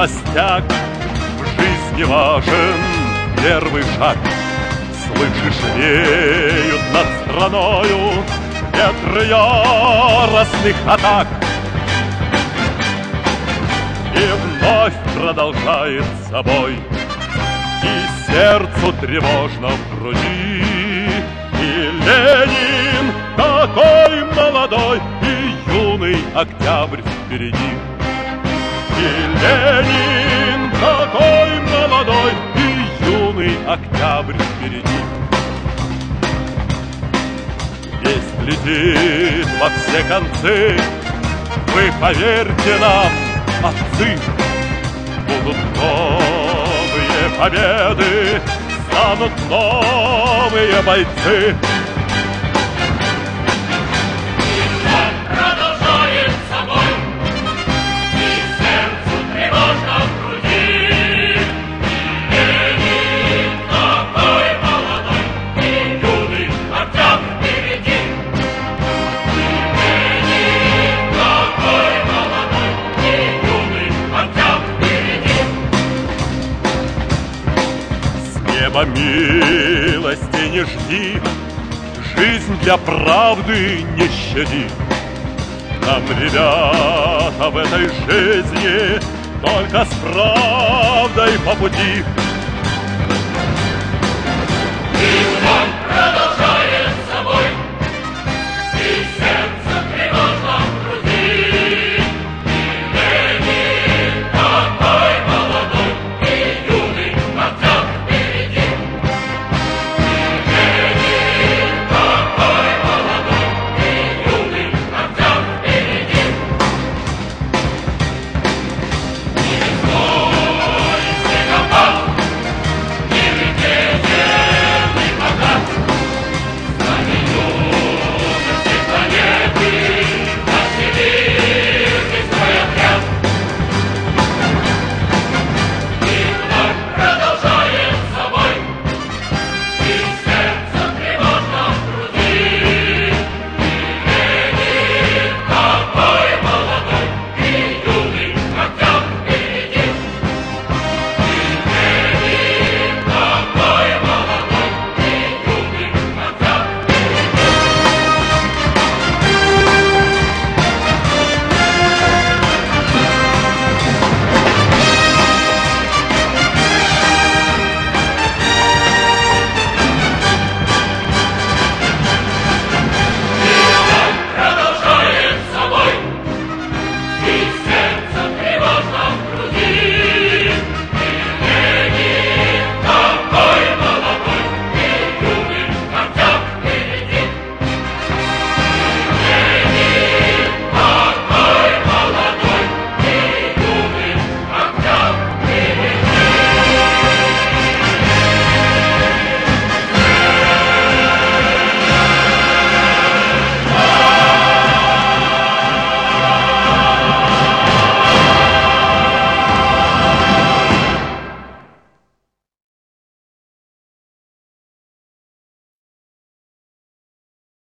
холостяк В жизни важен первый шаг. Слышишь, веют над страною Ветры яростных атак. И вновь продолжает собой И сердцу тревожно в груди. И Ленин такой молодой И юный октябрь впереди Ленин такой молодой И юный октябрь впереди. Весть летит во все концы Вы поверьте нам, отцы. Будут новые победы Станут новые бойцы неба милости не жди. Жизнь для правды не щади. Нам, ребята, в этой жизни Только с правдой по пути. И вновь